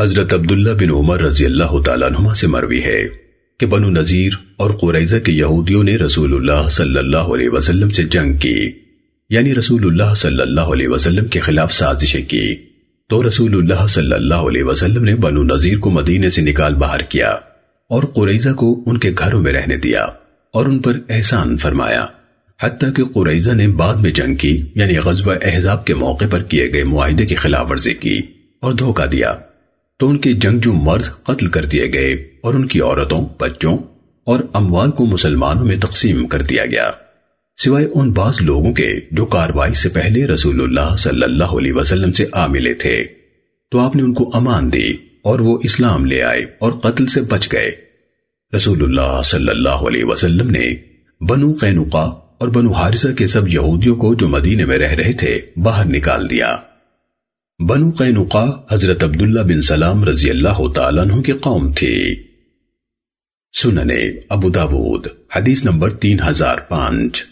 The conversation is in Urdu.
حضرت عبداللہ بن عمر رضی اللہ تعالیٰ عنہ سے مروی ہے کہ بنو نذیر اور قریضہ کے یہودیوں نے رسول اللہ صلی اللہ علیہ وسلم سے جنگ کی یعنی رسول اللہ صلی اللہ علیہ وسلم کے خلاف سازشیں کی۔ تو رسول اللہ صلی اللہ علیہ وسلم نے بنو نذیر کو مدینے سے نکال باہر کیا اور قریضہ کو ان کے گھروں میں رہنے دیا اور ان پر احسان فرمایا۔ حتیٰ کہ قریضہ نے بعد میں جنگ کی یعنی غزوہ احزاب کے موقع پر کیے گئے معاہدے کی خلاف ورزی کی اور دھوکہ دیا۔ تو ان کے جنگجو مرد قتل کر دیے گئے اور ان کی عورتوں، بچوں اور اموال کو مسلمانوں میں تقسیم کر دیا گیا۔ سوائے ان بعض لوگوں کے جو کاروائی سے پہلے رسول اللہ صلی اللہ علیہ وسلم سے آ ملے تھے۔ تو آپ نے ان کو امان دی اور وہ اسلام لے آئے اور قتل سے بچ گئے۔ رسول اللہ صلی اللہ علیہ وسلم نے بنو قینقا اور بنو حارثہ کے سب یہودیوں کو جو مدینے میں رہ رہے تھے باہر نکال دیا۔ بنو قینقا حضرت عبداللہ بن سلام رضی اللہ تعالیٰ عنہ کی قوم تھی سننے ابو داود، حدیث نمبر تین ہزار پانچ۔